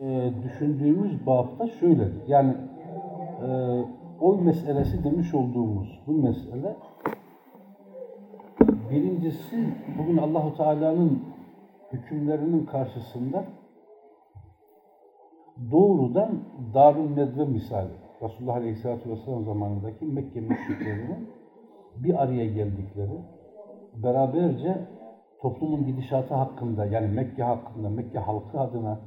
e, düşündüğümüz bapta şöyle, yani e, oy meselesi demiş olduğumuz bu mesele birincisi bugün Allahu Teala'nın hükümlerinin karşısında doğrudan Darül Nedve misali Resulullah Aleyhisselatü Vesselam zamanındaki Mekke müşriklerinin bir araya geldikleri beraberce toplumun gidişatı hakkında yani Mekke hakkında, Mekke halkı adına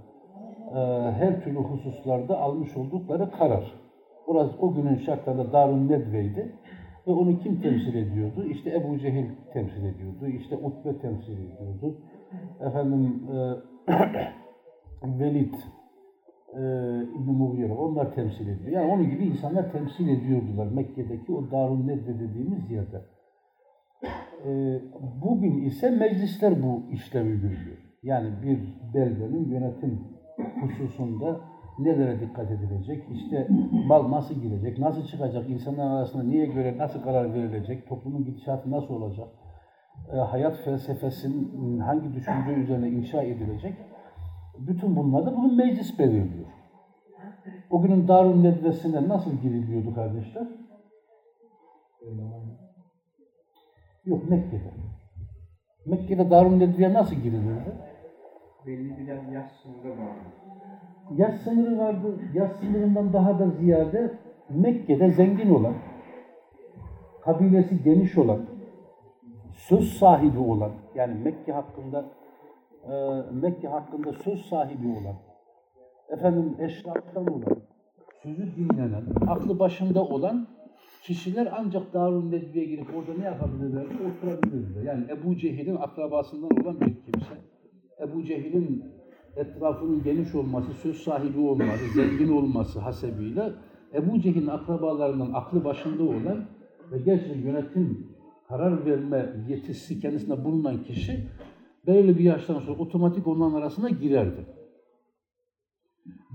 her türlü hususlarda almış oldukları karar. Orası o günün şartlarında Darun Nedve'ydi. Ve onu kim temsil ediyordu? İşte Ebu Cehil temsil ediyordu. İşte Utbe temsil ediyordu. Efendim e, Velid e, İbn-i Mughire onlar temsil ediyor. Yani onun gibi insanlar temsil ediyordular Mekke'deki o Darun Nedve dediğimiz yerde. E, bugün ise meclisler bu işlevi görüyor. Yani bir beldenin yönetim hususunda nelere dikkat edilecek, işte mal nasıl girecek, nasıl çıkacak, insanlar arasında niye göre nasıl karar verilecek, toplumun gidişatı nasıl olacak, e, hayat felsefesinin hangi düşünce üzerine inşa edilecek, bütün bunlar da bugün meclis belirliyor. O günün Darun Nedvesi'ne nasıl giriliyordu kardeşler? Yok Mekke'de. Mekke'de Darun Nedve'ye nasıl girilirdi? Belli bir yaş sınırı vardı. Yaş sınırı vardı. Yaş sınırından daha da ziyade Mekke'de zengin olan, kabilesi geniş olan, söz sahibi olan, yani Mekke hakkında e, Mekke hakkında söz sahibi olan, efendim eşraftan olan, sözü dinlenen, aklı başında olan kişiler ancak Darun Nedve'ye girip orada ne yapabilirler? Oturabilirler. Yani Ebu Cehil'in akrabasından olan bir kimse, Ebu Cehil'in etrafının geniş olması, söz sahibi olması, zengin olması hasebiyle Ebu Cehil'in akrabalarından aklı başında olan ve gerçekten yönetim, karar verme yetisi kendisinde bulunan kişi belirli bir yaştan sonra otomatik onların arasına girerdi.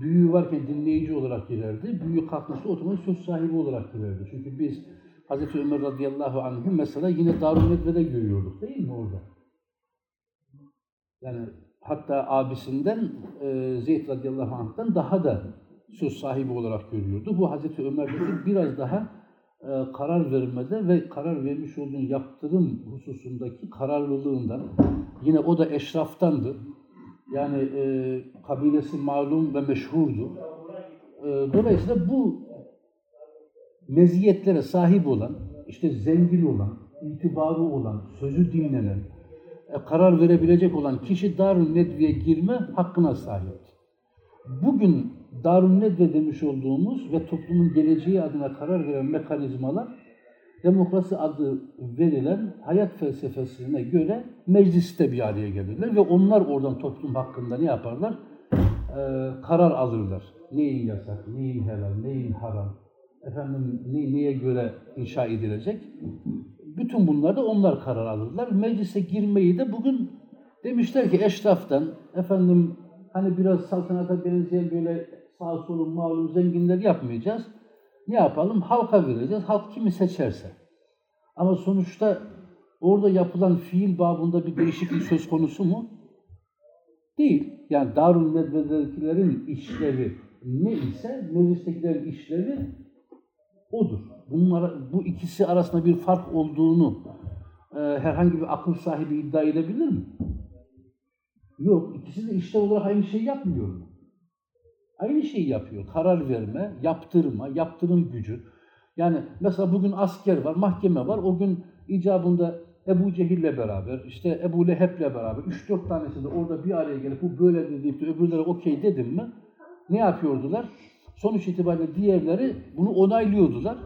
Büyüğü varken dinleyici olarak girerdi, büyüğü kalkması otomatik söz sahibi olarak girerdi. Çünkü biz Hz. Ömer radıyallahu anh'ı mesela yine Darun Nedve'de görüyorduk değil mi orada? Yani hatta abisinden e, Zeyd radıyallahu anh'tan daha da söz sahibi olarak görüyordu. Bu Hazreti Ömer'deki biraz daha e, karar vermede ve karar vermiş olduğun yaptırım hususundaki kararlılığından yine o da eşraftandı. Yani e, kabilesi malum ve meşhurdu. E, dolayısıyla bu meziyetlere sahip olan, işte zengin olan, itibarı olan, sözü dinlenen, karar verebilecek olan kişi Darun Nedve'ye girme hakkına sahipti. Bugün Darun Nedve demiş olduğumuz ve toplumun geleceği adına karar veren mekanizmalar demokrasi adı verilen hayat felsefesine göre mecliste bir araya gelirler ve onlar oradan toplum hakkında ne yaparlar? Ee, karar alırlar. Neyin yasak, neyin helal, neyin haram, efendim ne, neye göre inşa edilecek? Bütün bunlarda onlar karar alırlar. Meclise girmeyi de bugün demişler ki eşraftan, efendim hani biraz saltanata benzeyen böyle sağ solun malum zenginler yapmayacağız. Ne yapalım? Halka vereceğiz. Halk kimi seçerse. Ama sonuçta orada yapılan fiil babında bir değişiklik söz konusu mu? Değil. Yani Darun Nedve'dekilerin işlevi ne ise meclistekilerin işlevi odur. Bunlar, bu ikisi arasında bir fark olduğunu e, herhangi bir akıl sahibi iddia edebilir mi? Yok. İkisi de işlev olarak aynı şeyi yapmıyor mu? Aynı şeyi yapıyor. Karar verme, yaptırma, yaptırım gücü. Yani mesela bugün asker var, mahkeme var. O gün icabında Ebu Cehil'le beraber, işte Ebu Leheb'le beraber, 3-4 tanesi de orada bir araya gelip bu böyle deyip de öbürleri okey dedim mi? Ne yapıyordular? Sonuç itibariyle diğerleri bunu onaylıyordular.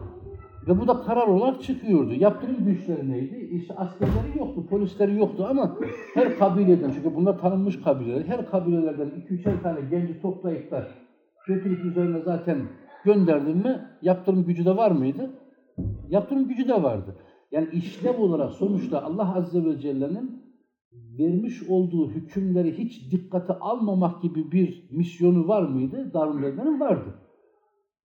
Ve bu da karar olarak çıkıyordu. Yaptırım güçleri neydi? İşte askerleri yoktu, polisleri yoktu ama her kabileden, çünkü bunlar tanınmış kabileler, her kabilelerden 2-3'er tane genci toplayıp da götürüp üzerine zaten gönderdin mi yaptırım gücü de var mıydı? Yaptırım gücü de vardı. Yani işlev olarak sonuçta Allah Azze ve Celle'nin vermiş olduğu hükümleri hiç dikkate almamak gibi bir misyonu var mıydı? Darun vardı.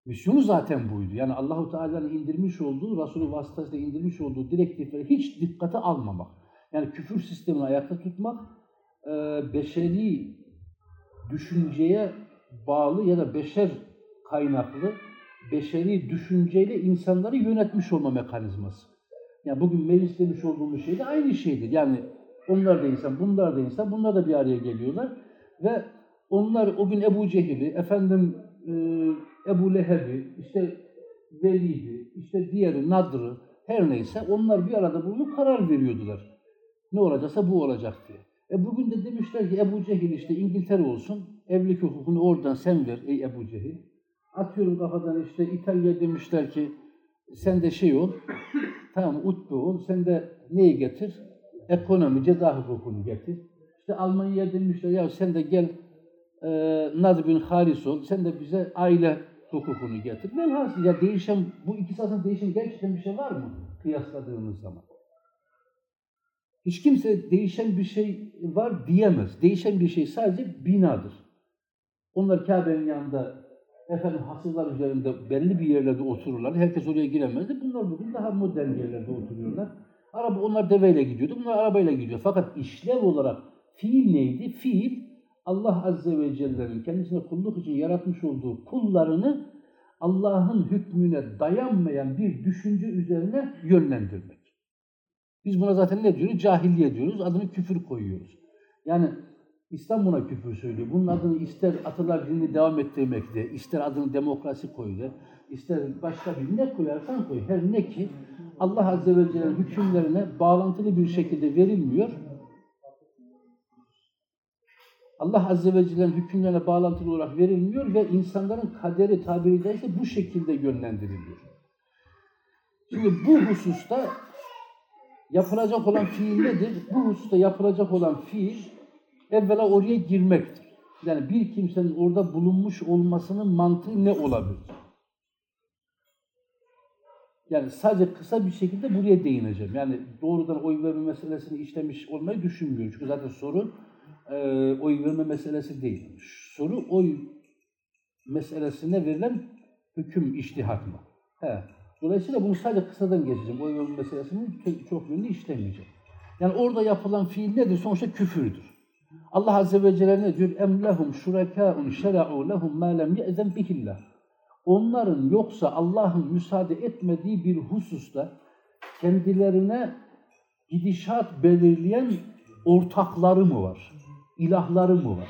Misyonu zaten buydu. Yani Allahu Teala'nın indirmiş olduğu, Resulü vasıtasıyla indirmiş olduğu direktifleri hiç dikkate almamak. Yani küfür sistemini ayakta tutmak, beşeri düşünceye bağlı ya da beşer kaynaklı beşeri düşünceyle insanları yönetmiş olma mekanizması. Yani bugün meclis demiş olduğumuz şey de aynı şeydir. Yani onlar da insan, bunlar da insan, bunlar da bir araya geliyorlar ve onlar o gün Ebu Cehil'i, efendim e, Ebu Leheb'i, işte Velid'i, işte diğeri Nadr'ı, her neyse onlar bir arada bulunup karar veriyordular. Ne olacaksa bu olacak diye. E bugün de demişler ki Ebu Cehil işte İngiltere olsun, evlilik hukukunu oradan sen ver ey Ebu Cehil. Atıyorum kafadan işte İtalya demişler ki sen de şey ol, tamam utbe ol, sen de neyi getir? Ekonomi, ceza hukukunu getir. İşte Almanya demişler ya sen de gel e, Nadr bin Haris ol, sen de bize aile hukukunu getir. Velhasıl ya değişen, bu ikisi arasında değişen gerçekten bir şey var mı kıyasladığımız zaman? Hiç kimse değişen bir şey var diyemez. Değişen bir şey sadece binadır. Onlar Kabe'nin yanında efendim hasırlar üzerinde belli bir yerlerde otururlar. Herkes oraya giremezdi. Bunlar bugün daha modern yerlerde oturuyorlar. Araba, onlar deveyle gidiyordu. Bunlar arabayla gidiyor. Fakat işlev olarak fiil neydi? Fiil Allah Azze ve Celle'nin kendisine kulluk için yaratmış olduğu kullarını Allah'ın hükmüne dayanmayan bir düşünce üzerine yönlendirmek. Biz buna zaten ne diyoruz? Cahiliye diyoruz. Adını küfür koyuyoruz. Yani İslam buna küfür söylüyor. Bunun adını ister Atalar dinini devam ettirmekte, ister adını demokrasi koy de, ister başka bir ne koyarsan koy. Her ne ki Allah Azze ve Celle'nin hükümlerine bağlantılı bir şekilde verilmiyor. Allah Azze ve Celle'nin hükümlerine bağlantılı olarak verilmiyor ve insanların kaderi tabiri caizse bu şekilde yönlendiriliyor. Şimdi bu hususta yapılacak olan fiil nedir? Bu hususta yapılacak olan fiil evvela oraya girmektir. Yani bir kimsenin orada bulunmuş olmasının mantığı ne olabilir? Yani sadece kısa bir şekilde buraya değineceğim. Yani doğrudan oy verme meselesini işlemiş olmayı düşünmüyorum. Çünkü zaten soru e, oy verme meselesi değil. Soru oy meselesine verilen hüküm, iştihat mı? He. Dolayısıyla bunu sadece kısadan geçeceğim. Oy verme meselesini çok yönlü işlemeyeceğim. Yani orada yapılan fiil nedir? Sonuçta küfürdür. Allah Azze ve Celle ne diyor? اَمْ لَهُمْ شُرَكَاءٌ شَرَعُوا لَهُمْ مَا لَمْ يَأْذَنْ بِهِ اللّٰهِ Onların yoksa Allah'ın müsaade etmediği bir hususta kendilerine gidişat belirleyen ortakları mı var? İlahları mı var?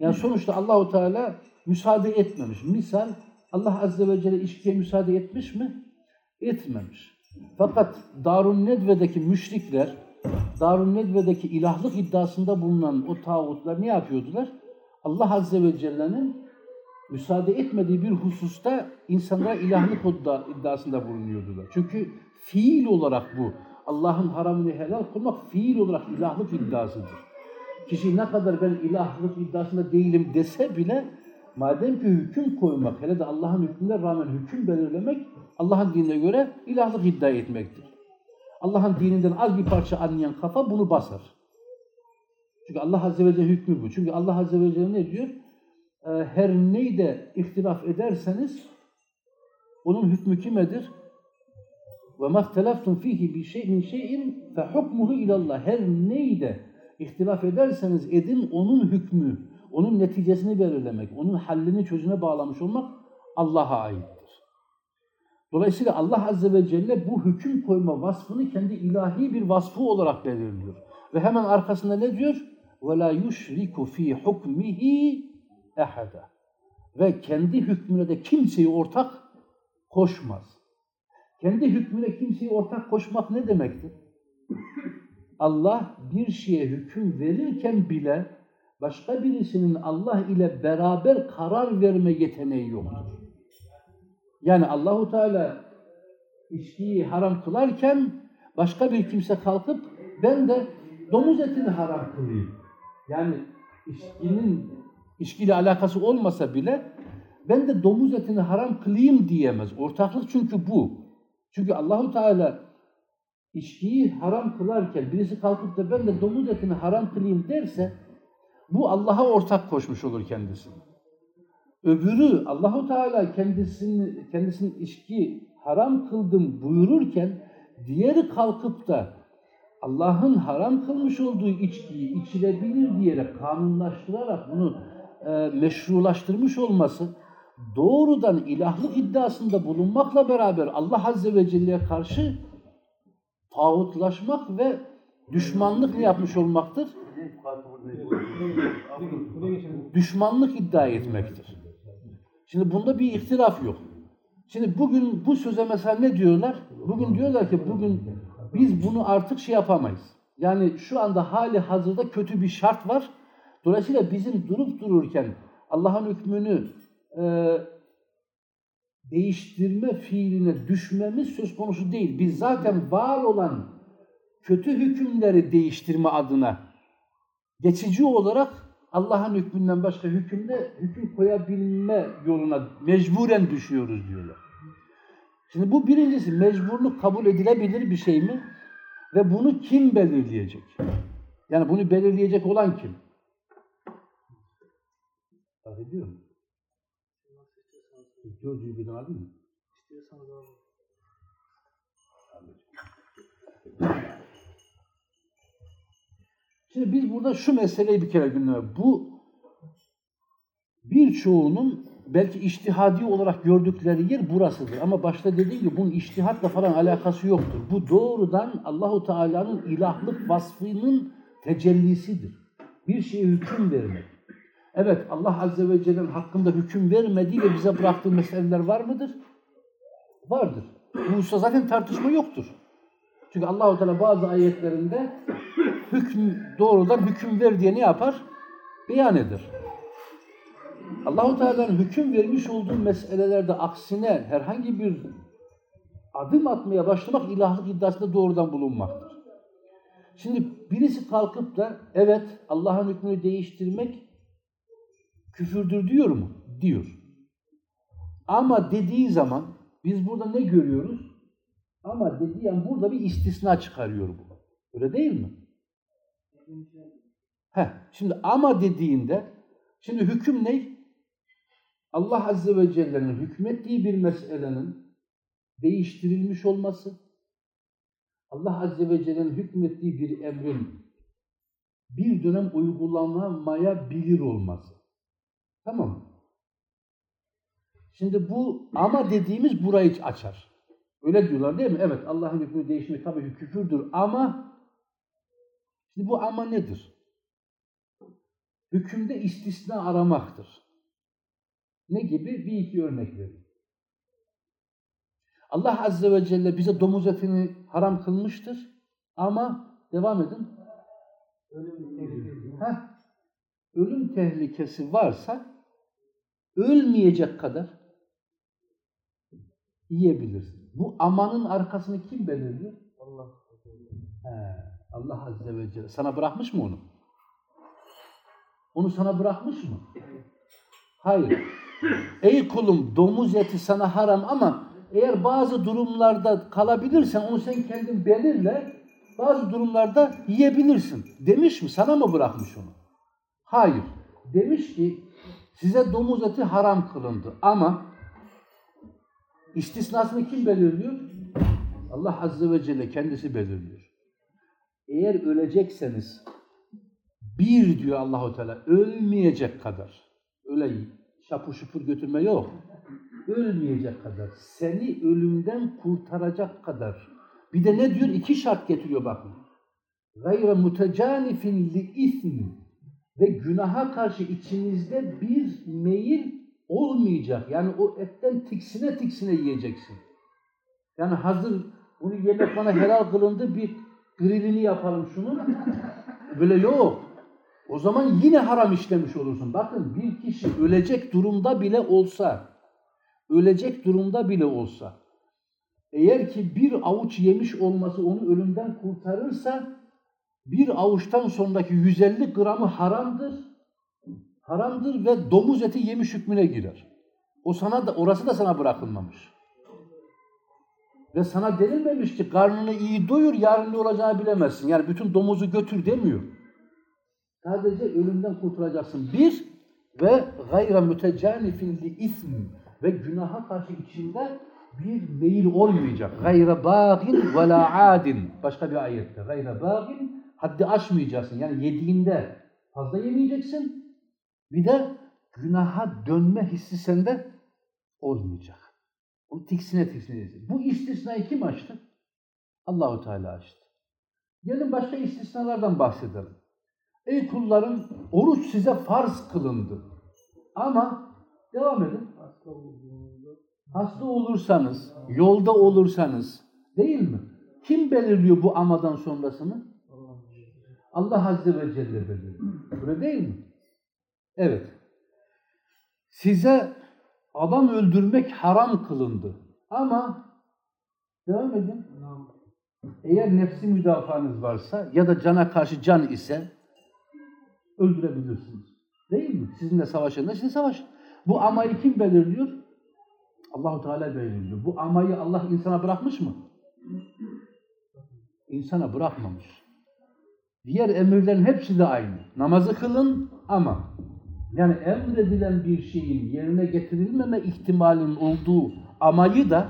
Yani sonuçta Allahu Teala müsaade etmemiş. Misal Allah Azze ve Celle içkiye müsaade etmiş mi? Etmemiş. Fakat Darun Nedve'deki müşrikler Darun Nedve'deki ilahlık iddiasında bulunan o tağutlar ne yapıyordular? Allah Azze ve Celle'nin müsaade etmediği bir hususta insanlara ilahlık iddiasında bulunuyordular. Çünkü fiil olarak bu. Allah'ın haramını helal kılmak fiil olarak ilahlık iddiasıdır. Kişi ne kadar ben ilahlık iddiasında değilim dese bile madem ki hüküm koymak, hele de Allah'ın hükmüne rağmen hüküm belirlemek Allah'ın dinine göre ilahlık iddia etmektir. Allah'ın dininden az bir parça anlayan kafa bunu basar. Çünkü Allah Azze ve Celle hükmü bu. Çünkü Allah Azze ve Celle ne diyor? Her neyde ihtilaf ederseniz onun hükmü kimedir? Ve mahtelaftum fihi bir şey min şeyin fe hukmuhu ilallah. Her neyde ihtilaf ederseniz edin onun hükmü, onun neticesini belirlemek, onun hallini çözüme bağlamış olmak Allah'a aittir. Dolayısıyla Allah Azze ve Celle bu hüküm koyma vasfını kendi ilahi bir vasfı olarak belirliyor. Ve hemen arkasında ne diyor? وَلَا يُشْرِكُ ف۪ي حُكْمِهِ ehada. Ve kendi hükmüne de kimseyi ortak koşmaz. Kendi hükmüne kimseyi ortak koşmak ne demektir? Allah bir şeye hüküm verirken bile başka birisinin Allah ile beraber karar verme yeteneği yoktur. Yani Allahu Teala içkiyi haram kılarken başka bir kimse kalkıp ben de domuz etini haram kılayım. Yani içkinin içkiyle alakası olmasa bile ben de domuz etini haram kılayım diyemez. Ortaklık çünkü bu. Çünkü Allahu Teala içkiyi haram kılarken birisi kalkıp da ben de domuz etini haram kılayım derse bu Allah'a ortak koşmuş olur kendisini. Öbürü Allahu Teala kendisini kendisinin içki haram kıldım buyururken diğeri kalkıp da Allah'ın haram kılmış olduğu içkiyi içilebilir diyerek kanunlaştırarak bunu e, meşrulaştırmış olması doğrudan ilahlık iddiasında bulunmakla beraber Allah Azze ve Celle'ye karşı tağutlaşmak ve düşmanlık yapmış olmaktır? Düşmanlık iddia etmektir. Şimdi bunda bir ihtilaf yok. Şimdi bugün bu söze mesela ne diyorlar? Bugün diyorlar ki bugün biz bunu artık şey yapamayız. Yani şu anda hali hazırda kötü bir şart var. Dolayısıyla bizim durup dururken Allah'ın hükmünü e, değiştirme fiiline düşmemiz söz konusu değil. Biz zaten var olan kötü hükümleri değiştirme adına geçici olarak Allah'ın hükmünden başka hükümde hüküm koyabilme yoluna mecburen düşüyoruz diyorlar. Şimdi bu birincisi mecburluk kabul edilebilir bir şey mi? Ve bunu kim belirleyecek? Yani bunu belirleyecek olan kim? Fark ediyor musun? George bin Ali mi? Şimdi biz burada şu meseleyi bir kere gündeme. Bu birçoğunun belki iştihadi olarak gördükleri yer burasıdır. Ama başta dediğim gibi bunun iştihatla falan alakası yoktur. Bu doğrudan Allahu Teala'nın ilahlık vasfının tecellisidir. Bir şeye hüküm vermek. Evet Allah Azze ve Celle'nin hakkında hüküm vermediği ve bize bıraktığı meseleler var mıdır? Vardır. Bu hususta zaten tartışma yoktur. Çünkü Allahu Teala bazı ayetlerinde hüküm doğrudan hüküm ver diye ne yapar? Beyan eder. Allahu Teala'nın hüküm vermiş olduğu meselelerde aksine herhangi bir adım atmaya başlamak ilahlık iddiasında doğrudan bulunmaktır. Şimdi birisi kalkıp da evet Allah'ın hükmünü değiştirmek küfürdür diyor mu? Diyor. Ama dediği zaman biz burada ne görüyoruz? Ama dediği an burada bir istisna çıkarıyor bu. Öyle değil mi? Heh, şimdi ama dediğinde şimdi hüküm ne? Allah Azze ve Celle'nin hükmettiği bir meselenin değiştirilmiş olması, Allah Azze ve Celle'nin hükmettiği bir emrin bir dönem uygulanmaya bilir olması. Tamam? Şimdi bu ama dediğimiz burayı açar. Öyle diyorlar değil mi? Evet Allah'ın hükmü değişmek tabii ki küfürdür ama şimdi bu ama nedir? Hükümde istisna aramaktır. Ne gibi? Bir iki örnek vereyim. Allah Azze ve Celle bize domuz etini haram kılmıştır ama devam edin. Heh, ölüm tehlikesi varsa ölmeyecek kadar yiyebilirsin. Bu amanın arkasını kim belirliyor? Allah. He, Allah Azze ve Celle. Sana bırakmış mı onu? Onu sana bırakmış mı? Hayır. Ey kulum domuz eti sana haram ama eğer bazı durumlarda kalabilirsen onu sen kendin belirle. Bazı durumlarda yiyebilirsin. Demiş mi? Sana mı bırakmış onu? Hayır. Demiş ki size domuz eti haram kılındı ama istisnasını kim belirliyor? Allah Azze ve Celle kendisi belirliyor. Eğer ölecekseniz bir diyor Allahu Teala ölmeyecek kadar öyle şapur şupur götürme yok. Ölmeyecek kadar seni ölümden kurtaracak kadar. Bir de ne diyor? İki şart getiriyor bakın. Gayre mutecanifin li ismi ve günaha karşı içinizde bir meyil olmayacak. Yani o etten tiksine tiksine yiyeceksin. Yani hazır bunu yemek bana helal kılındı bir grillini yapalım şunu. Böyle yok. O zaman yine haram işlemiş olursun. Bakın bir kişi ölecek durumda bile olsa, ölecek durumda bile olsa, eğer ki bir avuç yemiş olması onu ölümden kurtarırsa, bir avuçtan sonraki 150 gramı haramdır. Haramdır ve domuz eti yemiş hükmüne girer. O sana da orası da sana bırakılmamış. Ve sana denilmemiş ki karnını iyi doyur, yarın ne olacağını bilemezsin. Yani bütün domuzu götür demiyor. Sadece ölümden kurtulacaksın. Bir ve gayra mütecanifin li ism ve günaha karşı içinde bir meyil olmayacak. Gayra bağin ve la adin. Başka bir ayette. Gayra bağin haddi aşmayacaksın. Yani yediğinde fazla yemeyeceksin. Bir de günaha dönme hissi sende olmayacak. Bu tiksine tiksine. Bu istisnayı kim açtı? Allahu Teala açtı. Gelin başka istisnalardan bahsedelim. Ey kullarım oruç size farz kılındı. Ama devam edin. Hasta olursanız, yolda olursanız değil mi? Kim belirliyor bu amadan sonrasını? Allah Azze ve Celle belirliyor. Öyle değil mi? Evet. Size adam öldürmek haram kılındı. Ama devam edin. Eğer nefsi müdafaanız varsa ya da cana karşı can ise öldürebilirsiniz. Değil mi? Sizinle savaşın da size savaşın. Bu amayı kim belirliyor? Allahu Teala belirliyor. Bu amayı Allah insana bırakmış mı? İnsana bırakmamış. Diğer emirlerin hepsi de aynı. Namazı kılın ama yani emredilen bir şeyin yerine getirilmeme ihtimalinin olduğu amayı da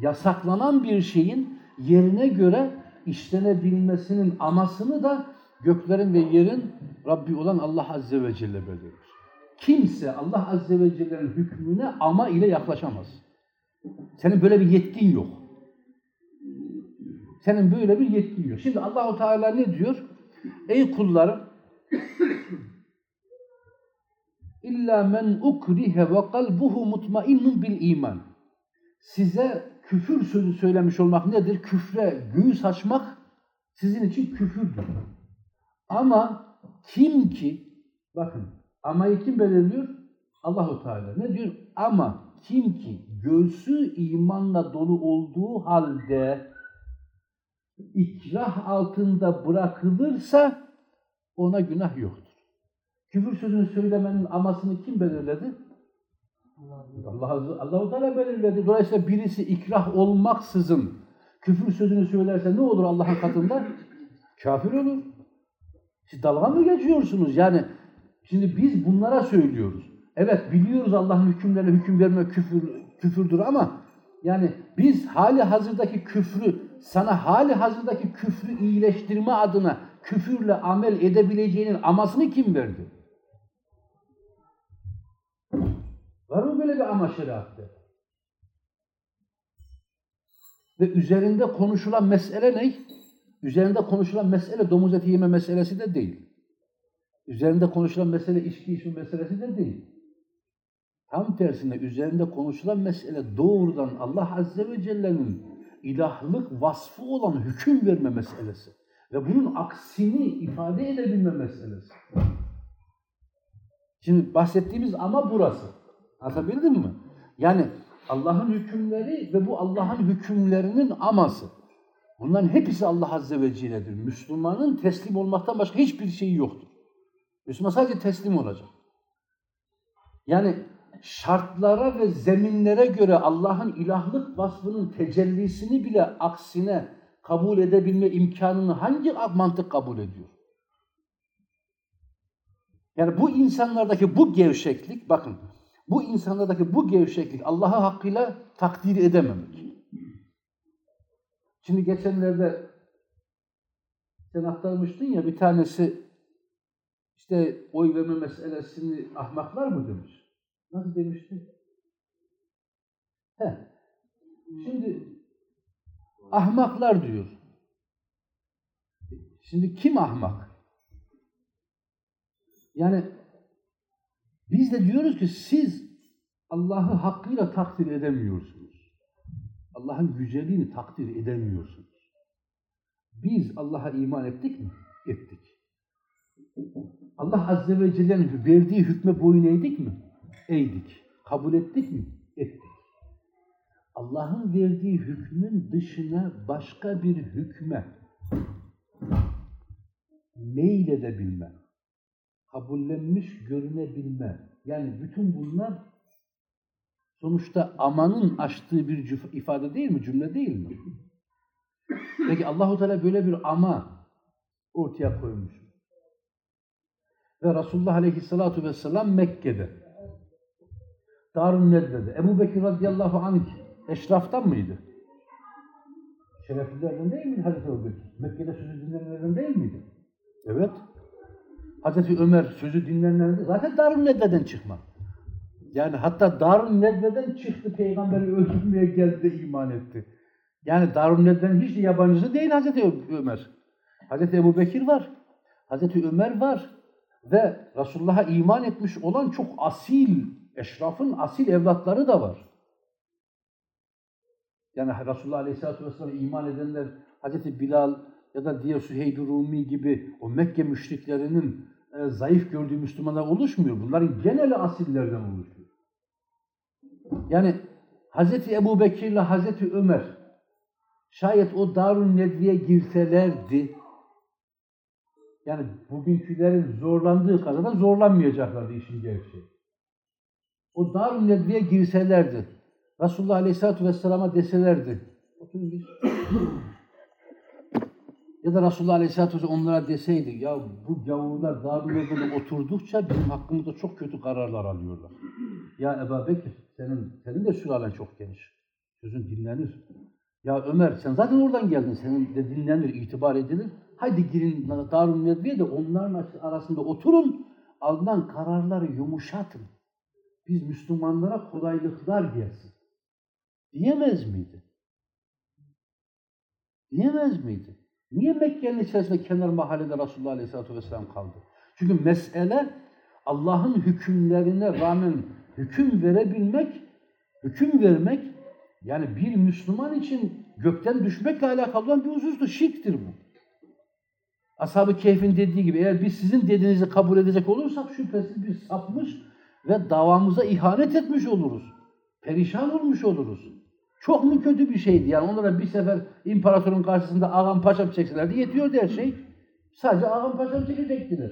yasaklanan bir şeyin yerine göre işlenebilmesinin amasını da göklerin ve yerin Rabbi olan Allah Azze ve Celle belirler. Kimse Allah Azze ve Celle'nin hükmüne ama ile yaklaşamaz. Senin böyle bir yetkin yok. Senin böyle bir yetkin yok. Şimdi Allahu Teala ne diyor? Ey kullarım İlla men ukrihe ve kalbuhu mutmainnun bil iman. Size küfür sözü söylemiş olmak nedir? Küfre göğüs açmak sizin için küfürdür. Ama kim ki bakın amayı kim belirliyor? Allahu Teala. Ne diyor? Ama kim ki göğsü imanla dolu olduğu halde ikrah altında bırakılırsa ona günah yoktur. Küfür sözünü söylemenin amasını kim belirledi? Allah Allahu Teala belirledi. Dolayısıyla birisi ikrah olmaksızın küfür sözünü söylerse ne olur Allah'ın katında? Kafir olur. Siz dalga mı geçiyorsunuz? Yani şimdi biz bunlara söylüyoruz. Evet biliyoruz Allah'ın hükümlerine hüküm verme küfür, küfürdür ama yani biz hali hazırdaki küfrü sana hali hazırdaki küfrü iyileştirme adına küfürle amel edebileceğinin amasını kim verdi? Var mı böyle bir ama şeriatta? Ve üzerinde konuşulan mesele ne? Üzerinde konuşulan mesele domuz eti yeme meselesi de değil. Üzerinde konuşulan mesele içki içme meselesi de değil. Tam tersine üzerinde konuşulan mesele doğrudan Allah Azze ve Celle'nin ilahlık vasfı olan hüküm verme meselesi. Ve bunun aksini ifade edebilme meselesi. Şimdi bahsettiğimiz ama burası. Anlatabildim mi? Yani Allah'ın hükümleri ve bu Allah'ın hükümlerinin aması. Bunların hepsi Allah Azze ve Celle'dir. Müslümanın teslim olmaktan başka hiçbir şeyi yoktur. Müslüman sadece teslim olacak. Yani şartlara ve zeminlere göre Allah'ın ilahlık vasfının tecellisini bile aksine kabul edebilme imkanını hangi mantık kabul ediyor? Yani bu insanlardaki bu gevşeklik, bakın bu insanlardaki bu gevşeklik Allah'ı hakkıyla takdir edememek. Şimdi geçenlerde sen aktarmıştın ya bir tanesi işte oy verme meselesini ahmaklar mı demiş. Nasıl demişti? He. Şimdi ahmaklar diyor. Şimdi kim ahmak? Yani biz de diyoruz ki siz Allah'ı hakkıyla takdir edemiyorsunuz. Allah'ın güzelliğini takdir edemiyorsunuz. Biz Allah'a iman ettik mi? Ettik. Allah Azze ve Celle'nin verdiği hükme boyun eğdik mi? Eğdik. Kabul ettik mi? Ettik. Allah'ın verdiği hükmün dışına başka bir hükme meyledebilme, kabullenmiş görünebilme. Yani bütün bunlar sonuçta amanın açtığı bir ifade değil mi? Cümle değil mi? Peki Allahu Teala böyle bir ama ortaya koymuş. Ve Resulullah Aleyhisselatü Vesselam Mekke'de Darun Nedve'de Ebu Bekir radıyallahu anh eşraftan mıydı? Şereflilerden değil miydi Hazreti Ebu Bekir? Mekke'de sözü dinlenenlerden değil miydi? Evet. Hazreti Ömer sözü dinlenenlerden zaten Darun Nedve'den çıkma. Yani hatta Darun Nedve'den çıktı peygamberi öldürmeye geldi de iman etti. Yani Darun Nedve'nin hiç de yabancısı değil Hazreti Ömer. Hazreti Ebu Bekir var. Hazreti Ömer var. Ve Resulullah'a iman etmiş olan çok asil, eşrafın asil evlatları da var. Yani Resulullah Aleyhisselatü Vesselam'a iman edenler Hazreti Bilal ya da diğer Süheyb-i Rumi gibi o Mekke müşriklerinin e, zayıf gördüğü Müslümanlar oluşmuyor. Bunların geneli asillerden oluşuyor. Yani Hazreti Ebu Bekir ile Hazreti Ömer şayet o Darun Nedvi'ye girselerdi yani bugünkülerin zorlandığı kadar da zorlanmayacaklardı işin gerçeği. O Darun Nedvi'ye girselerdi Resulullah Aleyhisselatü Vesselam'a deselerdi ya da Resulullah Aleyhisselatü Vesselam onlara deseydi ya bu gavurlar Nedvi'de oturdukça bizim hakkımızda çok kötü kararlar alıyorlar. Ya Ebu Bekir senin, senin de sülalen çok geniş. Sözün dinlenir. Ya Ömer sen zaten oradan geldin. Senin de dinlenir, itibar edilir. Haydi girin Darun Nedvi'ye de onların arasında oturun. Alınan kararları yumuşatın. Biz Müslümanlara kolaylıklar gelsin. Diyemez miydi? Diyemez miydi? Niye Mekke'nin içerisinde kenar mahallede Resulullah Aleyhisselatü Vesselam kaldı? Çünkü mesele Allah'ın hükümlerine rağmen hüküm verebilmek, hüküm vermek yani bir Müslüman için gökten düşmekle alakalı olan bir husustur. Şirktir bu. Ashab-ı Kehf'in dediği gibi eğer biz sizin dediğinizi kabul edecek olursak şüphesiz biz sapmış ve davamıza ihanet etmiş oluruz. Perişan olmuş oluruz. Çok mu kötü bir şeydi? Yani onlara bir sefer imparatorun karşısında ağam paşam çekselerdi yetiyordu her şey. Sadece ağam paşam çekecektiler.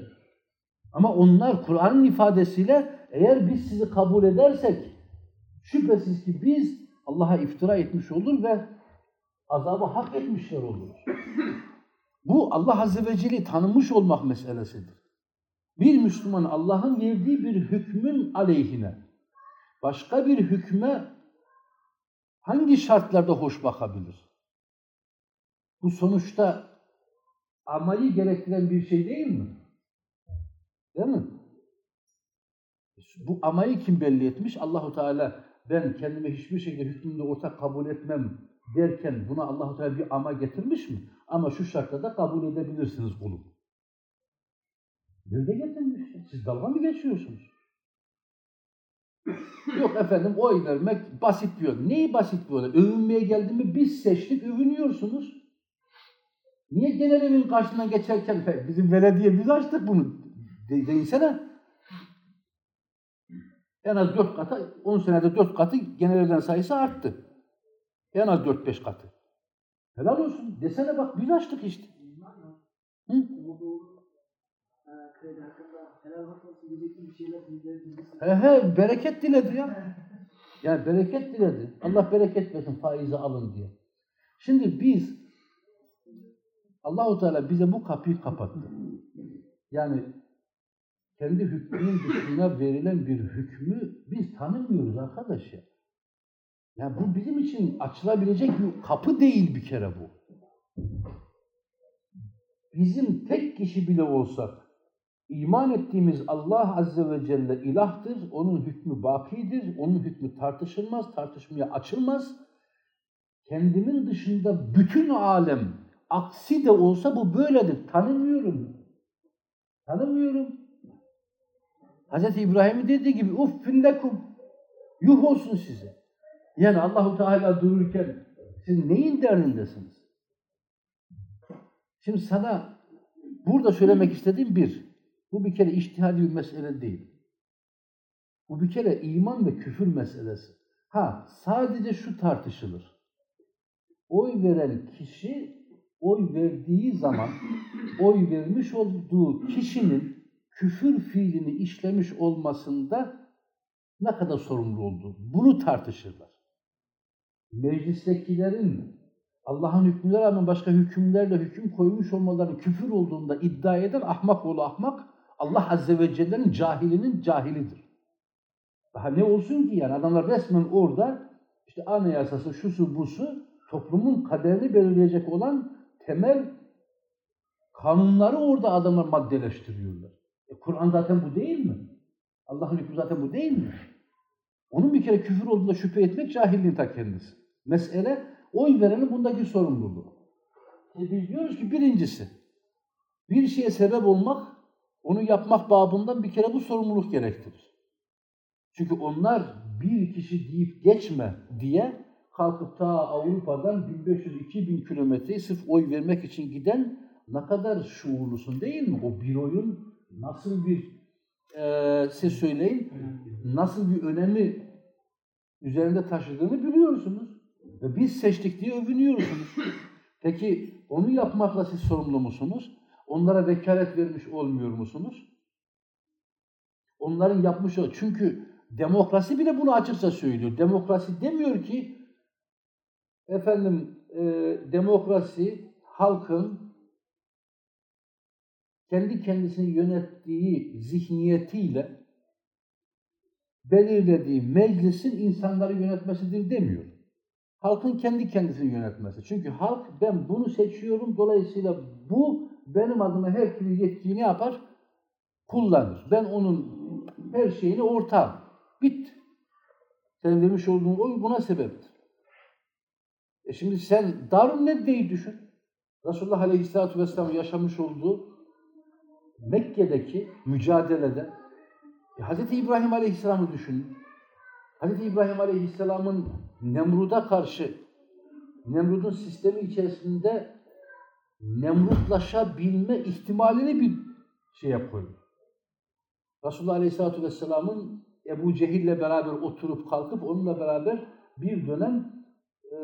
Ama onlar Kur'an'ın ifadesiyle eğer biz sizi kabul edersek şüphesiz ki biz Allah'a iftira etmiş olur ve azabı hak etmişler oluruz. Bu Allah Azze ve Celle'yi tanımış olmak meselesidir. Bir Müslüman Allah'ın verdiği bir hükmün aleyhine başka bir hükme hangi şartlarda hoş bakabilir? Bu sonuçta amali gerektiren bir şey değil mi? Değil mi? Bu amayı kim belli etmiş? Allahu Teala ben kendime hiçbir şekilde hükmünde ortak kabul etmem derken buna Allahu Teala bir ama getirmiş mi? Ama şu şartta da kabul edebilirsiniz kulum. Nerede getirmiş? Siz dalga mı geçiyorsunuz? Yok efendim oy vermek basit diyor. Neyi basit diyorlar? Övünmeye geldi mi biz seçtik övünüyorsunuz. Niye genel evin karşısından geçerken bizim belediye biz açtık bunu de, değilsene. En az dört katı, on senede dört katı genel evden sayısı arttı. En az dört beş katı. Helal olsun. Desene bak biz açtık işte. Hı? He he bereket diledi ya. Yani bereket diledi. Allah bereket versin faizi alın diye. Şimdi biz Allahu Teala bize bu kapıyı kapattı. Yani kendi hükmünün dışına verilen bir hükmü biz tanımıyoruz arkadaş ya. Yani bu bizim için açılabilecek bir kapı değil bir kere bu. Bizim tek kişi bile olsak iman ettiğimiz Allah Azze ve Celle ilahtır, onun hükmü bakidir, onun hükmü tartışılmaz, tartışmaya açılmaz. Kendimin dışında bütün alem aksi de olsa bu böyledir. Tanımıyorum. Tanımıyorum. Hz. İbrahim'in dediği gibi uffin lekum. Yuh olsun size. Yani Allahu Teala dururken siz neyin derdindesiniz? Şimdi sana burada söylemek istediğim bir, bu bir kere iştihadi bir mesele değil. Bu bir kere iman ve küfür meselesi. Ha sadece şu tartışılır. Oy veren kişi oy verdiği zaman oy vermiş olduğu kişinin küfür fiilini işlemiş olmasında ne kadar sorumlu olduğu. Bunu tartışırlar. Meclistekilerin Allah'ın hükmüne rağmen başka hükümlerle hüküm koymuş olmaları küfür olduğunda iddia eden ahmak oğlu ahmak, Allah Azze ve Celle'nin cahilinin cahilidir. Daha ne olsun ki yani adamlar resmen orada işte anayasası, şusu, busu toplumun kaderini belirleyecek olan temel kanunları orada adamlar maddeleştiriyorlar. E, Kur'an zaten bu değil mi? Allah'ın hükmü zaten bu değil mi? bir kere küfür olduğunda şüphe etmek cahilliğin ta kendisi. Mesele oy verenin bundaki sorumluluğu. E biz diyoruz ki birincisi bir şeye sebep olmak onu yapmak babından bir kere bu sorumluluk gerektirir. Çünkü onlar bir kişi deyip geçme diye kalkıp ta Avrupa'dan 1500-2000 kilometreyi sırf oy vermek için giden ne kadar şuurlusun değil mi? O bir oyun nasıl bir e, size söyleyin nasıl bir önemi üzerinde taşıdığını biliyorsunuz. Ve biz seçtik diye övünüyorsunuz. Peki onu yapmakla siz sorumlu musunuz? Onlara vekalet vermiş olmuyor musunuz? Onların yapmış olduğu, çünkü demokrasi bile bunu açıkça söylüyor. Demokrasi demiyor ki efendim e, demokrasi halkın kendi kendisini yönettiği zihniyetiyle belirlediği meclisin insanları yönetmesidir demiyor. Halkın kendi kendisini yönetmesi. Çünkü halk ben bunu seçiyorum dolayısıyla bu benim adıma her türlü yetkiyi ne yapar? Kullanır. Ben onun her şeyini ortağım. Bit. Sen vermiş olduğun oy buna sebeptir. E şimdi sen Darun Nedve'yi düşün. Resulullah Aleyhisselatü Vesselam yaşamış olduğu Mekke'deki mücadelede e, Hz. İbrahim Aleyhisselam'ı düşünün. Hz. İbrahim Aleyhisselam'ın Nemrud'a karşı Nemrud'un sistemi içerisinde Nemrutlaşabilme ihtimalini bir şeye koydu. Resulullah Aleyhisselatü Vesselam'ın Ebu Cehil'le beraber oturup kalkıp onunla beraber bir dönem e,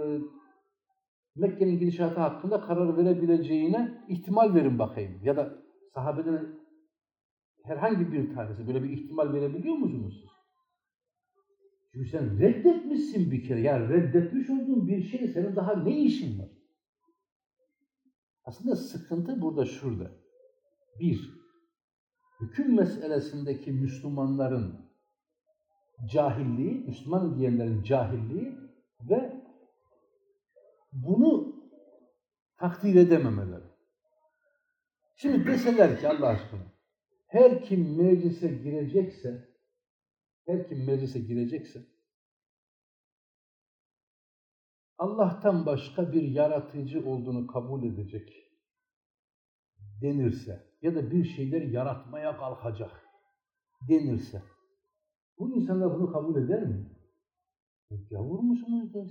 Mekke'nin gidişatı hakkında karar verebileceğine ihtimal verin bakayım. Ya da sahabeden herhangi bir tanesi böyle bir ihtimal verebiliyor musunuz? Çünkü sen reddetmişsin bir kere. Yani reddetmiş olduğun bir şey senin daha ne işin var? Aslında sıkıntı burada şurada. Bir, hüküm meselesindeki Müslümanların cahilliği, Müslüman diyenlerin cahilliği ve bunu takdir edememeleri. Şimdi deseler ki Allah aşkına her kim meclise girecekse her kim meclise girecekse Allah'tan başka bir yaratıcı olduğunu kabul edecek denirse ya da bir şeyleri yaratmaya kalkacak denirse bu insanlar bunu kabul eder mi? Gavur musunuz da?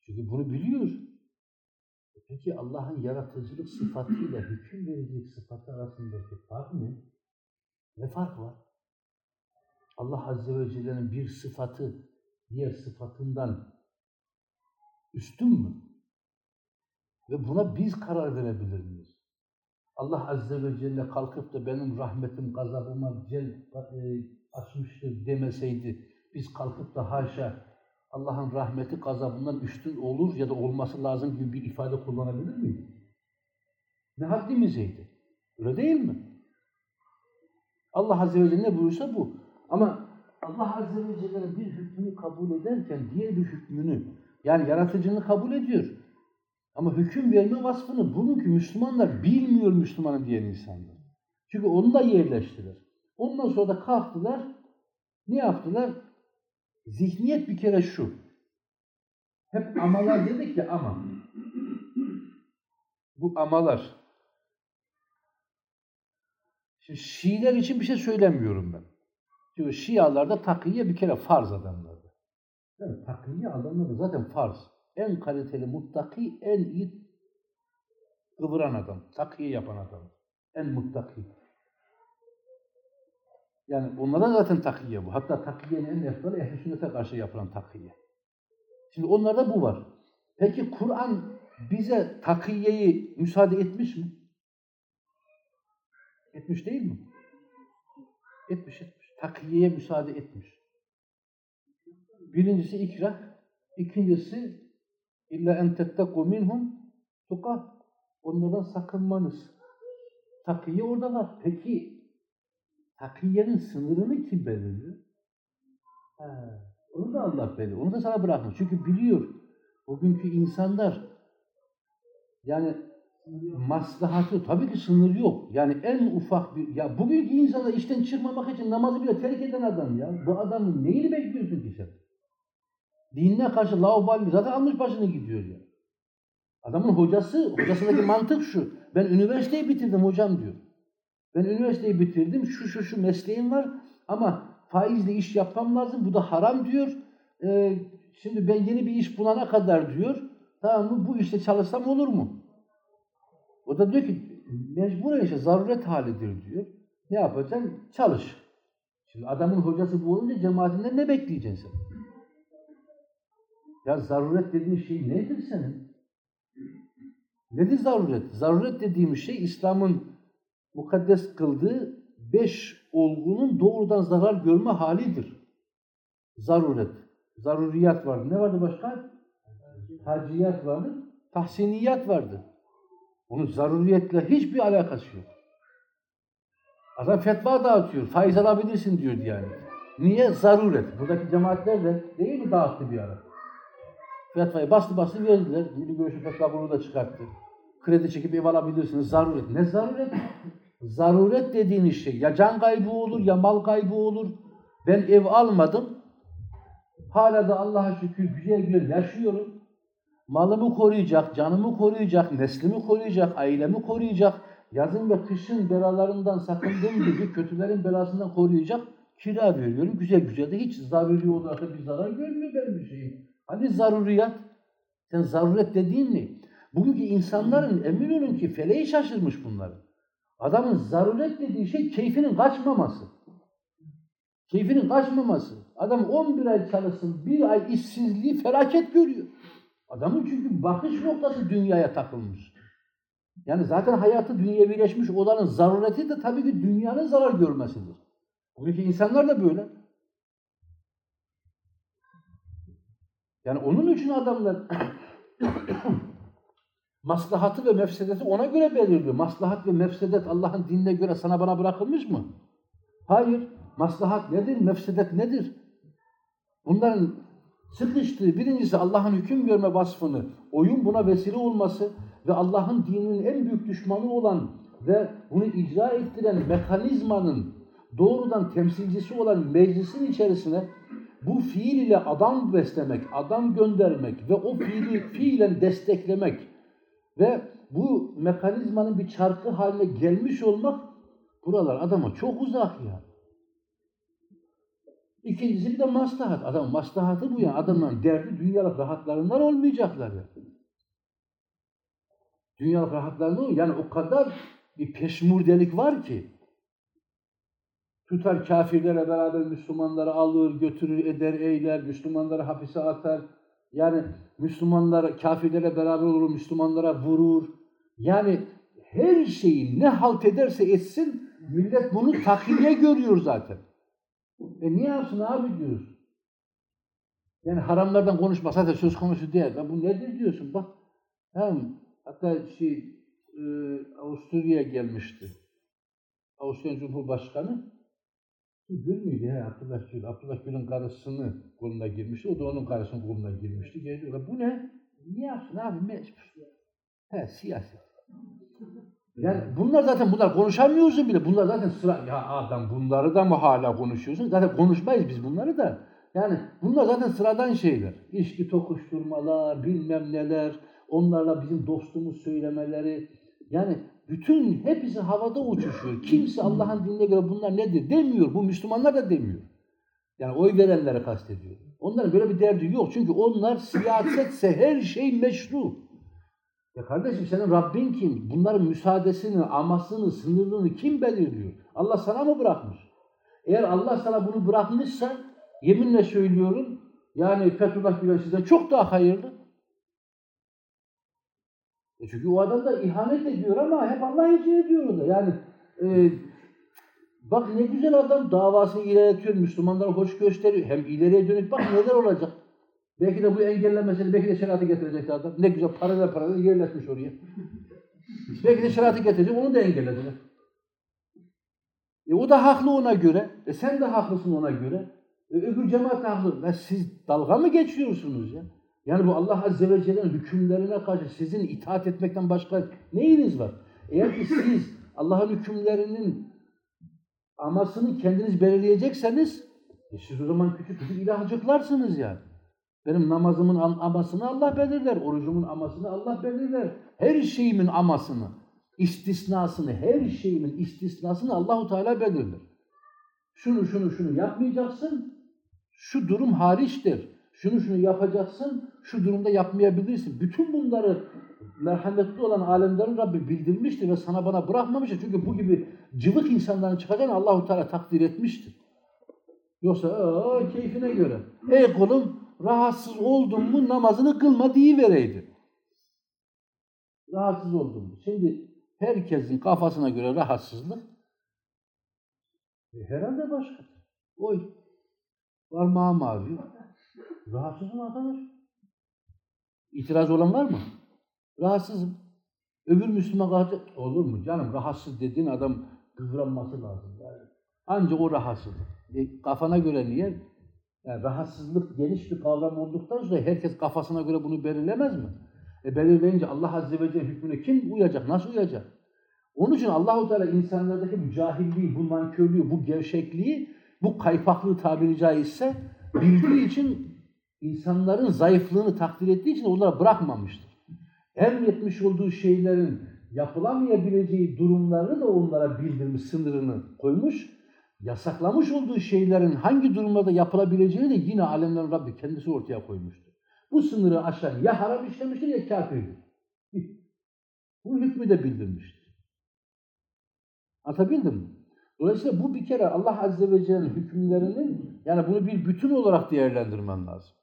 Çünkü bunu biliyor. Peki Allah'ın yaratıcılık sıfatıyla hüküm vericilik sıfatı arasındaki fark ne? Ne fark var? Allah Azze ve Celle'nin bir sıfatı diğer sıfatından üstün mü? Ve buna biz karar verebilir miyiz? Allah Azze ve Celle kalkıp da benim rahmetim gazabıma cel, e, açmıştır demeseydi biz kalkıp da haşa Allah'ın rahmeti gazabından üstün olur ya da olması lazım gibi bir ifade kullanabilir miyiz? Ne haddimizeydi? Öyle değil mi? Allah Azze ve Celle ne buyursa bu. Ama Allah Azze ve Celle'nin bir hükmünü kabul ederken diğer bir hükmünü yani yaratıcını kabul ediyor. Ama hüküm verme vasfını bugünkü Müslümanlar bilmiyor Müslümanım diyen insanlar. Çünkü onu da yerleştiler. Ondan sonra da kalktılar. Ne yaptılar? Zihniyet bir kere şu. Hep amalar dedik ya ama. Bu amalar. Şimdi Şiiler için bir şey söylemiyorum ben. Çünkü Şialarda takiye bir kere farz adamlardı. Yani takiye adamları zaten farz. En kaliteli muttaki, en iyi kıvıran adam. Takiye yapan adam. En muttaki. Yani onlara zaten takiye bu. Hatta takiyenin en efdali ehl sünnete karşı yapılan takiye. Şimdi onlarda bu var. Peki Kur'an bize takiyeyi müsaade etmiş mi? Etmiş değil mi? Etmiş, etmiş. Takiyeye müsaade etmiş. Birincisi ikrah, ikincisi illa en tetteku minhum tuka. Onlardan sakınmanız. Takiye orada var. Peki takiyenin sınırını kim belirliyor? Ha, onu da Allah belirliyor. Onu da sana bırakmış. Çünkü biliyor bugünkü insanlar yani maslahatı tabii ki sınır yok. Yani en ufak bir ya bugünkü insana işten çıkmamak için namazı bile terk eden adam ya. Bu adamın neyini bekliyorsun ki sen? Dinine karşı laubali zaten almış başını gidiyor ya. Adamın hocası, hocasındaki mantık şu. Ben üniversiteyi bitirdim hocam diyor. Ben üniversiteyi bitirdim. Şu şu şu mesleğim var ama faizle iş yapmam lazım. Bu da haram diyor. Ee, şimdi ben yeni bir iş bulana kadar diyor. Tamam mı? Bu işte çalışsam olur mu? O da diyor ki mecburen işte zaruret halidir diyor. Ne yapacaksın? Çalış. Şimdi adamın hocası bu olunca cemaatinden ne bekleyeceksin sen? Ya zaruret dediğin şey nedir senin? Nedir zaruret? Zaruret dediğimiz şey İslam'ın mukaddes kıldığı beş olgunun doğrudan zarar görme halidir. Zaruret. Zaruriyat vardı. Ne vardı başka? Haciyat vardı. Tahsiniyat vardı. Onun zaruriyetle hiçbir alakası yok. Adam fetva dağıtıyor. Faiz alabilirsin diyor yani. Niye? Zaruret. Buradaki cemaatler de değil mi dağıttı bir ara? Fetvayı bastı bastı verdiler. Milli Görüşü fetva bunu da çıkarttı. Kredi çekip ev alabilirsiniz. Zaruret. Ne zaruret? Zaruret dediğiniz şey ya can kaybı olur ya mal kaybı olur. Ben ev almadım. Hala da Allah'a şükür güzel güzel yaşıyorum. Malımı koruyacak, canımı koruyacak, neslimi koruyacak, ailemi koruyacak, yazın ve kışın belalarından sakındığım gibi kötülerin belasından koruyacak kira veriyorum. Güzel güzel de hiç zaruri olarak da bir zarar görmüyor benim bir şeyim. Hani zaruriyat? Sen zaruret dediğin ne? Bugünkü insanların emin olun ki feleği şaşırmış bunlar. Adamın zaruret dediği şey keyfinin kaçmaması. Keyfinin kaçmaması. Adam 11 ay çalışsın, bir ay işsizliği felaket görüyor. Adamın çünkü bakış noktası dünyaya takılmış. Yani zaten hayatı dünyevileşmiş olanın zarureti de tabii ki dünyanın zarar görmesidir. Bugünkü insanlar da böyle. Yani onun için adamlar maslahatı ve mefsedeti ona göre belirliyor. Maslahat ve mefsedet Allah'ın dinine göre sana bana bırakılmış mı? Hayır. Maslahat nedir? Mefsedet nedir? Bunların sıkıştığı birincisi Allah'ın hüküm görme vasfını, oyun buna vesile olması ve Allah'ın dininin en büyük düşmanı olan ve bunu icra ettiren mekanizmanın doğrudan temsilcisi olan meclisin içerisine bu fiil ile adam beslemek, adam göndermek ve o fiili fiilen desteklemek ve bu mekanizmanın bir çarkı haline gelmiş olmak buralar adama çok uzak ya. İkincisi bir de maslahat. Adam maslahatı bu ya. Adamların derdi dünyalık rahatlarından olmayacaklar ya. Dünyalık rahatlarından yani o kadar bir peşmurdelik var ki tutar kafirlere beraber Müslümanları alır, götürür, eder, eyler, Müslümanları hapise atar. Yani Müslümanlar kafirlere beraber olur, Müslümanlara vurur. Yani her şeyi ne halt ederse etsin millet bunu takviye görüyor zaten. E niye yapsın abi diyoruz. Yani haramlardan konuşmak zaten söz konusu değil. Ben bu nedir diyorsun bak. Hem hatta şey e, Avusturya'ya gelmişti. Avusturya Cumhurbaşkanı Gül müydü ya Abdullah Gül? Abdullah Gül'ün karısını koluna girmişti. O da onun karısının koluna girmişti. Geliyorlar. Bu ne? Niye yapsın abi? Mecbur. He siyaset. Yani bunlar zaten bunlar konuşamıyorsun bile. Bunlar zaten sıra ya adam bunları da mı hala konuşuyorsun? Zaten konuşmayız biz bunları da. Yani bunlar zaten sıradan şeyler. İşki tokuşturmalar, bilmem neler, onlarla bizim dostumuz söylemeleri. Yani bütün hepsi havada uçuşuyor. Kimse Allah'ın dinine göre bunlar nedir demiyor. Bu Müslümanlar da demiyor. Yani oy verenlere kastediyor. Onların böyle bir derdi yok. Çünkü onlar siyasetse her şey meşru. Ya kardeşim senin Rabbin kim? Bunların müsaadesini, amasını, sınırını kim belirliyor? Allah sana mı bırakmış? Eğer Allah sana bunu bırakmışsa yeminle söylüyorum yani Fethullah Gülen sizden çok daha hayırlı. E çünkü o adam da ihanet ediyor ama hep Allah için ediyor o da. Yani e, bak ne güzel adam davasını ilerletiyor, Müslümanlara hoş gösteriyor. Hem ileriye dönük bak neler olacak. Belki de bu engellenmesini belki de şeriatı getirecekti adam. Ne güzel paralel paralel yerleşmiş oraya. belki de şeriatı getirecek onu da engellediler. E o da haklı ona göre. E sen de haklısın ona göre. E öbür cemaat de haklı. Ve siz dalga mı geçiyorsunuz ya? Yani bu Allah Azze ve Celle'nin hükümlerine karşı sizin itaat etmekten başka neyiniz var? Eğer ki siz Allah'ın hükümlerinin amasını kendiniz belirleyecekseniz e siz o zaman küçük küçük ilahcıklarsınız yani. Benim namazımın amasını Allah belirler, orucumun amasını Allah belirler. Her şeyimin amasını, istisnasını, her şeyimin istisnasını Allahu Teala belirler. Şunu şunu şunu yapmayacaksın, şu durum hariçtir. Şunu şunu yapacaksın, şu durumda yapmayabilirsin. Bütün bunları merhametli olan alemlerin Rabbi bildirmiştir ve sana bana bırakmamıştır. Çünkü bu gibi cıvık insanların çıkacağını Allahu Teala takdir etmiştir. Yoksa keyfine göre. Ey kulum rahatsız oldun mu namazını kılma vereydi. Rahatsız oldun mu? Şimdi herkesin kafasına göre rahatsızlık e, herhalde başka. Oy parmağım ağrıyor. Rahatsızım arkadaş. İtiraz olan var mı? Rahatsızım. Öbür Müslüman kalacak. Olur mu canım? Rahatsız dediğin adam kıvranması lazım. Yani. Ancak o rahatsızlık. E, kafana göre niye? Yani rahatsızlık geniş bir kavram olduktan sonra herkes kafasına göre bunu belirlemez mi? E belirleyince Allah Azze ve Celle hükmüne kim uyacak? Nasıl uyacak? Onun için Allahu Teala insanlardaki bu cahilliği, bu nankörlüğü, bu gevşekliği, bu kaypaklığı tabiri caizse bildiği için insanların zayıflığını takdir ettiği için onlara bırakmamıştır. Emretmiş olduğu şeylerin yapılamayabileceği durumlarını da onlara bildirmiş, sınırını koymuş. Yasaklamış olduğu şeylerin hangi durumlarda yapılabileceğini de yine alemlerin Rabbi kendisi ortaya koymuştur. Bu sınırı aşan ya haram işlemiştir ya kafirdir. Bu hükmü de bildirmiştir. Anlatabildim mi? Dolayısıyla bu bir kere Allah Azze ve Celle'nin hükümlerinin yani bunu bir bütün olarak değerlendirmen lazım.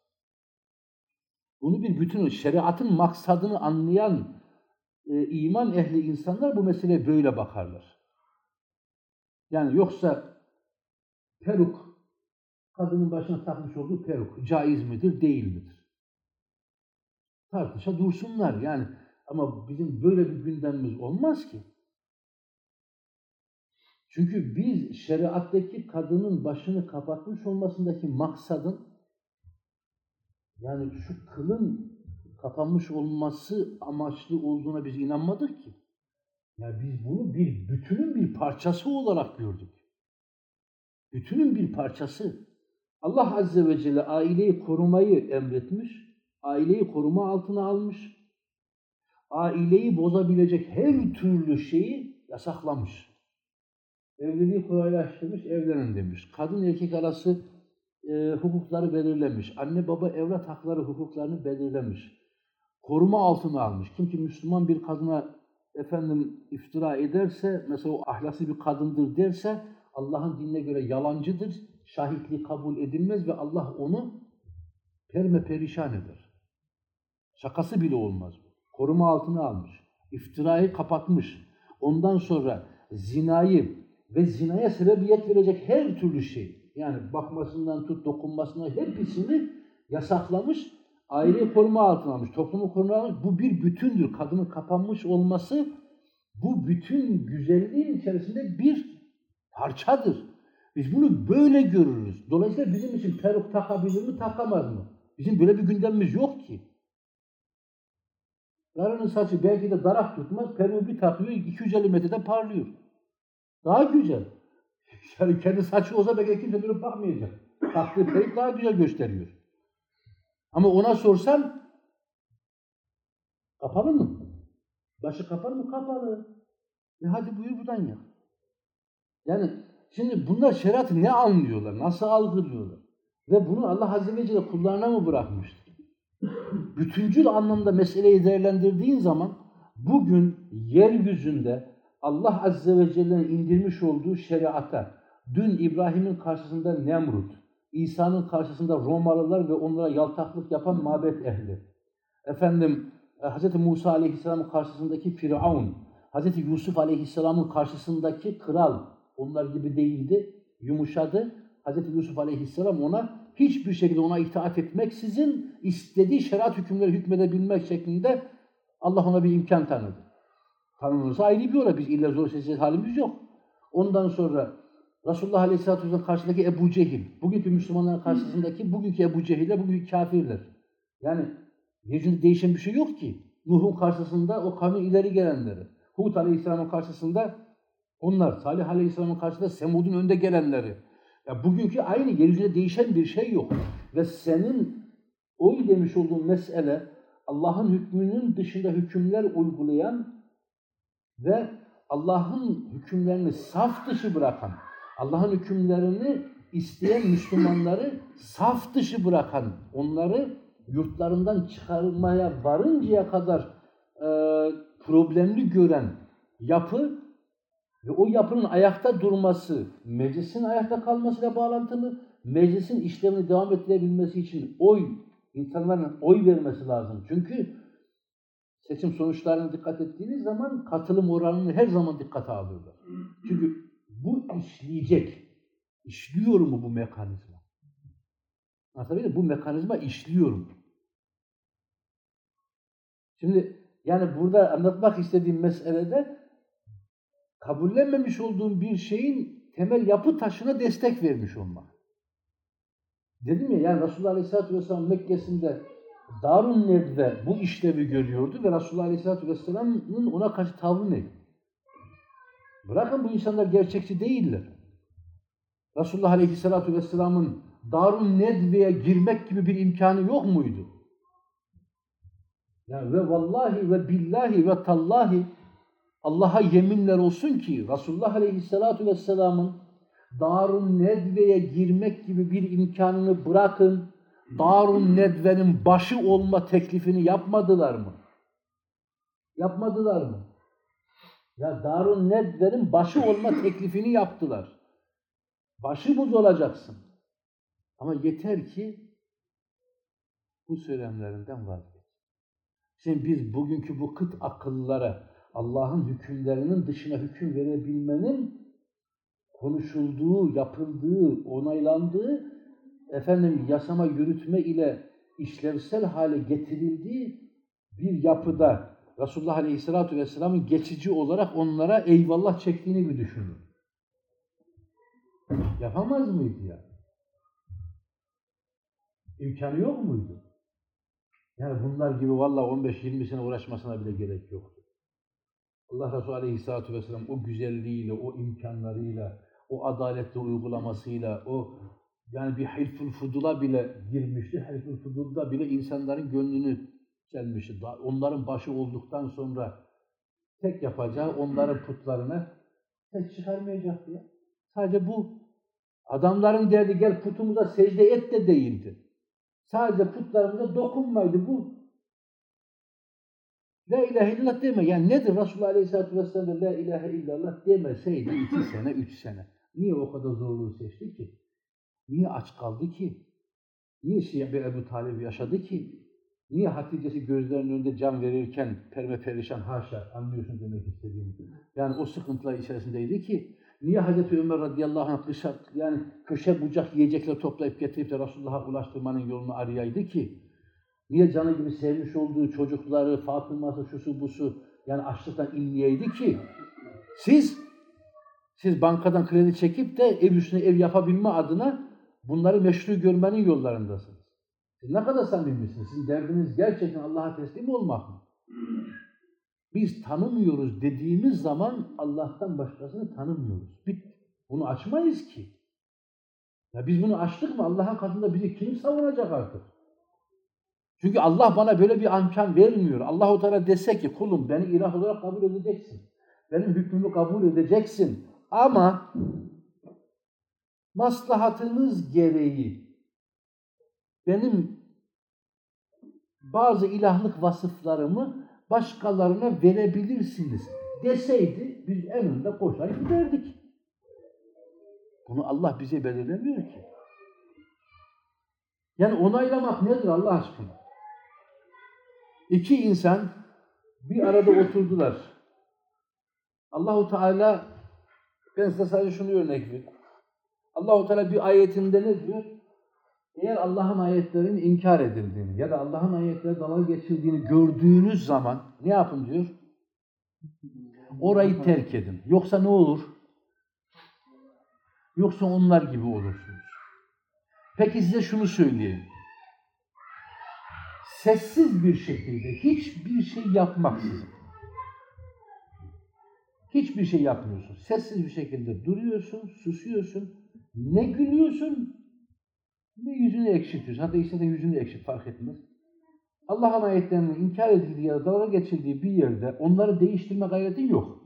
Bunu bir bütün, şeriatın maksadını anlayan e, iman ehli insanlar bu meseleye böyle bakarlar. Yani yoksa peruk, kadının başına takmış olduğu peruk caiz midir, değil midir? Tartışa dursunlar yani. Ama bizim böyle bir gündemimiz olmaz ki. Çünkü biz şeriattaki kadının başını kapatmış olmasındaki maksadın yani şu kılın kapanmış olması amaçlı olduğuna biz inanmadık ki. Yani biz bunu bir bütünün bir parçası olarak gördük. Bütünün bir parçası. Allah Azze ve Celle aileyi korumayı emretmiş, aileyi koruma altına almış, aileyi bozabilecek her türlü şeyi yasaklamış. Evliliği kolaylaştırmış, evlenin demiş. Kadın erkek arası e, hukukları belirlemiş. Anne baba evlat hakları hukuklarını belirlemiş. Koruma altına almış. Kim ki Müslüman bir kadına efendim iftira ederse, mesela o ahlası bir kadındır derse Allah'ın dinine göre yalancıdır. Şahitliği kabul edilmez ve Allah onu perme perişan eder. Şakası bile olmaz. Koruma altına almış. İftirayı kapatmış. Ondan sonra zinayı ve zinaya sebebiyet verecek her türlü şey yani bakmasından tut dokunmasına hepsini yasaklamış, aileyi koruma altına almış, toplumu koruma almış. Bu bir bütündür. Kadının kapanmış olması bu bütün güzelliğin içerisinde bir parçadır. Biz bunu böyle görürüz. Dolayısıyla bizim için peruk takabilir mi, takamaz mı? Bizim böyle bir gündemimiz yok ki. Karının saçı belki de darak tutmaz, peruğu bir takıyor, 250 metrede parlıyor. Daha güzel. Yani kendi saçı olsa belki kimse dönüp bakmayacak. Taktığı peruk daha güzel gösteriyor. Ama ona sorsan kapalı mı? Başı kapalı mı? Kapalı. E hadi buyur buradan ya. Yani şimdi bunlar şeriatı ne anlıyorlar? Nasıl algılıyorlar? Ve bunu Allah Azze ve Celle kullarına mı bırakmıştır? Bütüncül anlamda meseleyi değerlendirdiğin zaman bugün yeryüzünde Allah Azze ve Celle'nin indirmiş olduğu şeriata, dün İbrahim'in karşısında Nemrut, İsa'nın karşısında Romalılar ve onlara yaltaklık yapan mabet ehli, efendim e, Hz. Musa Aleyhisselam'ın karşısındaki Firavun, Hz. Yusuf Aleyhisselam'ın karşısındaki kral, onlar gibi değildi, yumuşadı. Hz. Yusuf Aleyhisselam ona hiçbir şekilde ona itaat etmeksizin istediği şeriat hükümleri hükmedebilmek şeklinde Allah ona bir imkan tanıdı. Tanınırsa ayrı bir olay. Biz illa zor seçecek halimiz yok. Ondan sonra Resulullah Aleyhisselatü Vesselam karşısındaki Ebu Cehil, bugünkü Müslümanların karşısındaki bugünkü Ebu Cehil'ler, bugünkü kafirler. Yani Yeryüzünde değişen bir şey yok ki. Nuh'un karşısında o kavmin ileri gelenleri. Hud Aleyhisselam'ın karşısında onlar. Salih Aleyhisselam'ın karşısında Semud'un önde gelenleri. Ya bugünkü aynı yeryüzünde değişen bir şey yok. Ve senin oy demiş olduğun mesele Allah'ın hükmünün dışında hükümler uygulayan ve Allah'ın hükümlerini saf dışı bırakan, Allah'ın hükümlerini isteyen Müslümanları saf dışı bırakan, onları yurtlarından çıkarmaya varıncaya kadar e, problemli gören yapı ve o yapının ayakta durması, meclisin ayakta kalmasıyla bağlantılı, meclisin işlemini devam ettirebilmesi için oy, insanların oy vermesi lazım. Çünkü seçim sonuçlarına dikkat ettiğiniz zaman katılım oranını her zaman dikkate alıyorlar. Çünkü bu işleyecek. İşliyor mu bu mekanizma? Anlatabiliyor muyum? Bu mekanizma işliyor mu? Şimdi yani burada anlatmak istediğim meselede kabullenmemiş olduğum bir şeyin temel yapı taşına destek vermiş olmak. Dedim ya yani Resulullah Aleyhisselatü Vesselam Mekke'sinde Darun Nedve bu işlevi görüyordu ve Resulullah Aleyhisselatü Vesselam'ın ona karşı tavrı ne? Bırakın bu insanlar gerçekçi değiller. Resulullah Aleyhisselatü Vesselam'ın Darun Nedve'ye girmek gibi bir imkanı yok muydu? Yani ve vallahi ve billahi ve tallahi Allah'a yeminler olsun ki Resulullah Aleyhisselatü Vesselam'ın Darun Nedve'ye girmek gibi bir imkanını bırakın, Darun Nedve'nin başı olma teklifini yapmadılar mı? Yapmadılar mı? Ya Darun Nedve'nin başı olma teklifini yaptılar. Başımız olacaksın. Ama yeter ki bu söylemlerinden vazgeç. Şimdi biz bugünkü bu kıt akıllara Allah'ın hükümlerinin dışına hüküm verebilmenin konuşulduğu, yapıldığı, onaylandığı efendim yasama yürütme ile işlevsel hale getirildiği bir yapıda Resulullah Aleyhisselatü Vesselam'ın geçici olarak onlara eyvallah çektiğini bir düşünün. Yapamaz mıydı ya? İmkanı yok muydu? Yani bunlar gibi valla 15-20 sene uğraşmasına bile gerek yoktu. Allah Resulü Aleyhisselatü Vesselam o güzelliğiyle, o imkanlarıyla, o adaletli uygulamasıyla, o yani bir hilful fudula bile girmişti. Hilful fudulda bile insanların gönlünü gelmişti. Onların başı olduktan sonra tek yapacağı onların putlarına tek çıkarmayacaktı ya. Sadece bu. Adamların derdi gel putumuza secde et de değildi. Sadece putlarımıza dokunmaydı bu. La ilahe illallah deme. Yani nedir Resulullah Aleyhisselatü Vesselam la ilahe illallah demeseydi iki sene, üç sene. Niye o kadar zorluğu seçti ki? Niye aç kaldı ki? Niye Şia bir Ebu Talib yaşadı ki? Niye Hatice'si gözlerinin önünde can verirken perme perişan haşa anlıyorsun demek istediğimi. Yani o sıkıntılar içerisindeydi ki niye Hazreti Ömer radıyallahu anh dışarı yani köşe bucak yiyecekler toplayıp getirip de Resulullah'a ulaştırmanın yolunu arayaydı ki niye canı gibi sevmiş olduğu çocukları Fatıma'sı şusu busu yani açlıktan inleyeydi ki siz siz bankadan kredi çekip de ev üstüne ev yapabilme adına bunları meşru görmenin yollarındasınız. Siz ne kadar samimisiniz? Sizin derdiniz gerçekten Allah'a teslim olmak mı? Biz tanımıyoruz dediğimiz zaman Allah'tan başkasını tanımıyoruz. Bit. Bunu açmayız ki. Ya biz bunu açtık mı Allah'ın katında bizi kim savunacak artık? Çünkü Allah bana böyle bir imkan vermiyor. Allah-u Teala dese ki kulum beni ilah olarak kabul edeceksin. Benim hükmümü kabul edeceksin. Ama maslahatınız gereği benim bazı ilahlık vasıflarımı başkalarına verebilirsiniz deseydi biz en önde koşar giderdik. Bunu Allah bize belirlemiyor ki. Yani onaylamak nedir Allah aşkına? İki insan bir arada oturdular. Allahu Teala ben size sadece şunu örnek. Allahu Teala bir ayetinde ne diyor? Eğer Allah'ın ayetlerinin inkar edildiğini ya da Allah'ın ayetleri dalga geçildiğini gördüğünüz zaman ne yapın diyor? Orayı terk edin. Yoksa ne olur? Yoksa onlar gibi olursunuz. Peki size şunu söyleyeyim. sessiz bir şekilde hiçbir şey yapmaksızın hiçbir şey yapmıyorsun. Sessiz bir şekilde duruyorsun, susuyorsun. Ne gülüyorsun ne yüzünü ekşitiyorsun. Hatta istediğin yüzünü ekşit fark etmez. Allah'ın ayetlerinin inkar edildiği ya da dalga geçildiği bir yerde onları değiştirme gayretin yok.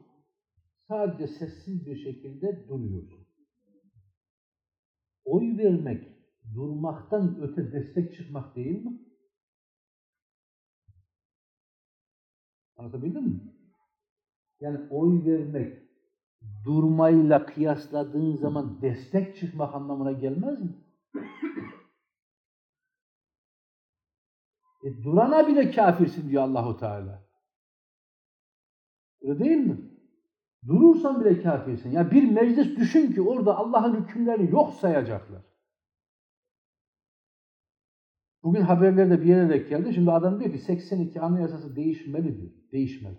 Sadece sessiz bir şekilde duruyorsun. Oy vermek, durmaktan öte destek çıkmak değil mi? Anlatabildim mi? Yani oy vermek, durmayla kıyasladığın zaman destek çıkmak anlamına gelmez mi? E, durana bile kafirsin diyor Allahu Teala. Öyle değil mi? Durursan bile kafirsin. Ya bir meclis düşün ki orada Allah'ın hükümlerini yok sayacaklar. Bugün haberlerde bir yere denk geldi. Şimdi adam diyor ki 82 anayasası değişmeli diyor. Değişmeli.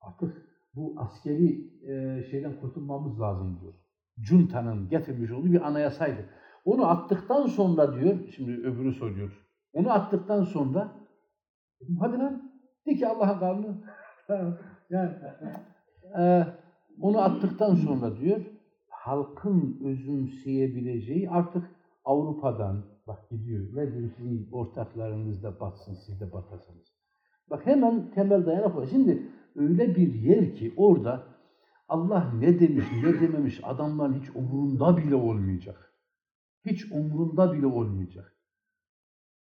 Artık bu askeri e, şeyden kurtulmamız lazım diyor. Cunta'nın getirmiş olduğu bir anayasaydı. Onu attıktan sonra diyor, şimdi öbürü soruyor. Onu attıktan sonra hadi lan de ki Allah'a karnı yani, e, onu attıktan sonra diyor halkın özümseyebileceği artık Avrupa'dan bak gidiyor ve diyor sizin ortaklarınız da batsın siz de batasınız. Bak hemen temel dayanak var. Şimdi öyle bir yer ki orada Allah ne demiş ne dememiş adamların hiç umurunda bile olmayacak. Hiç umurunda bile olmayacak.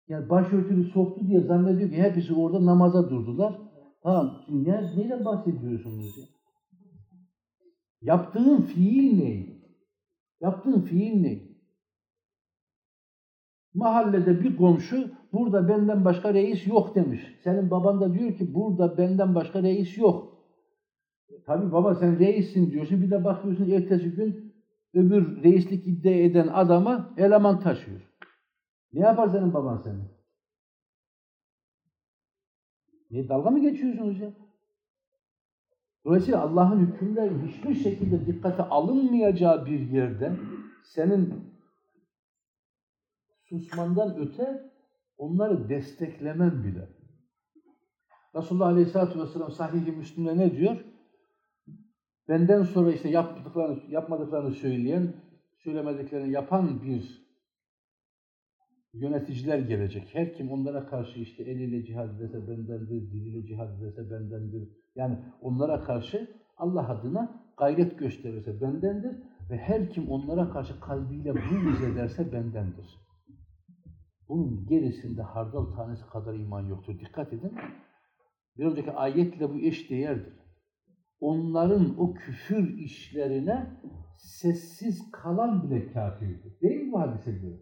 Yani başörtülü soktu diye zannediyor ki hepsi orada namaza durdular. Tamam, ne, neyden bahsediyorsunuz ya? Yaptığın fiil ne? Yaptığın fiil ne? Mahallede bir komşu burada benden başka reis yok demiş. Senin baban da diyor ki burada benden başka reis yok. Tabii baba sen reissin diyorsun. Bir de bakıyorsun ertesi gün öbür reislik iddia eden adama eleman taşıyor. Ne yapar senin baban seni? Niye dalga mı geçiyorsunuz ya? Dolayısıyla Allah'ın hükümleri hiçbir şekilde dikkate alınmayacağı bir yerde senin susmandan öte onları desteklemen bile. Resulullah Aleyhisselatü Vesselam sahih-i Müslüm'de ne diyor? Benden sonra işte yaptıklarını, yapmadıklarını söyleyen, söylemediklerini yapan bir yöneticiler gelecek. Her kim onlara karşı işte eliyle cihad ederse bendendir, diliyle cihad ederse bendendir. Yani onlara karşı Allah adına gayret gösterirse bendendir ve her kim onlara karşı kalbiyle buğz ederse bendendir. Bunun gerisinde hardal tanesi kadar iman yoktur. Dikkat edin. Bir önceki ayetle bu eş değerdir. Onların o küfür işlerine sessiz kalan bile kafirdir. Değil mi bu hadise göre?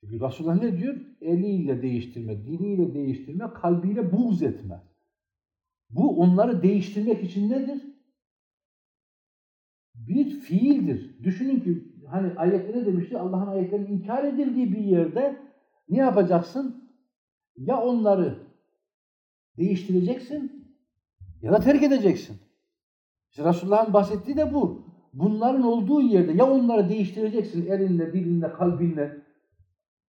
Çünkü Resulullah ne diyor? Eliyle değiştirme, diliyle değiştirme, kalbiyle buğz etme. Bu onları değiştirmek için nedir? Bir fiildir. Düşünün ki hani ayette ne demişti? Allah'ın ayetlerinin inkar edildiği bir yerde ne yapacaksın? Ya onları değiştireceksin ya da terk edeceksin. İşte Resulullah'ın bahsettiği de bu. Bunların olduğu yerde ya onları değiştireceksin elinle, dilinle, kalbinle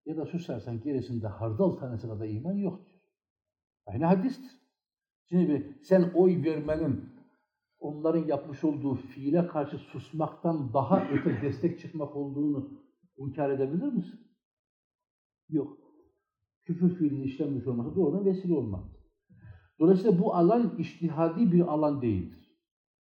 ya da susarsan gerisinde hardal tanesi kadar iman yok diyor. Aynı hadistir. Şimdi sen oy vermenin onların yapmış olduğu fiile karşı susmaktan daha öte destek çıkmak olduğunu inkar edebilir misin? Yok. Küfür fiilini işlenmiş olması doğrudan vesile olmak. Dolayısıyla bu alan iştihadi bir alan değildir.